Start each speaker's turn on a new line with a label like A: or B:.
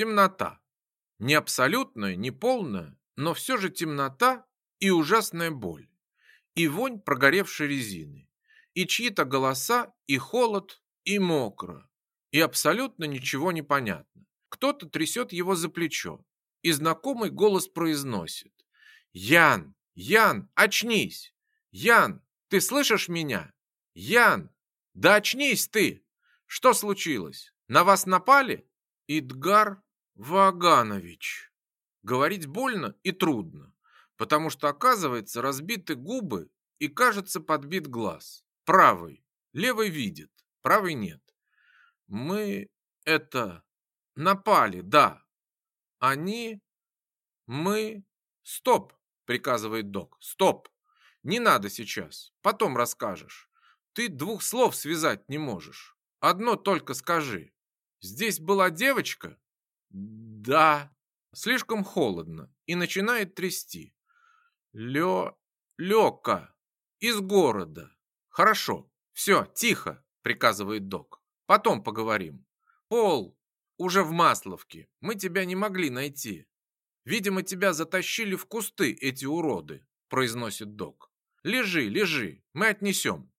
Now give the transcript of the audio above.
A: Темнота. Не абсолютная, не полная, но все же темнота и ужасная боль. И вонь прогоревшей резины. И чьи-то голоса, и холод, и мокро. И абсолютно ничего не понятно. Кто-то трясет его за плечо. И знакомый голос произносит. «Ян! Ян, очнись! Ян, ты слышишь меня? Ян, да очнись ты! Что случилось? На вас напали?» Идгар Ваганович. Говорить больно и трудно, потому что, оказывается, разбиты губы и, кажется, подбит глаз. Правый. Левый видит, правый нет. Мы это напали, да. Они... Мы... Стоп, приказывает док. Стоп. Не надо сейчас. Потом расскажешь. Ты двух слов связать не можешь. Одно только скажи. Здесь была девочка? Да. Слишком холодно и начинает трясти. Лё... Лёка. Из города. Хорошо. Все, тихо, приказывает док. Потом поговорим. Пол, уже в Масловке. Мы тебя не могли найти. Видимо, тебя затащили в кусты эти уроды, произносит док. Лежи, лежи, мы отнесем.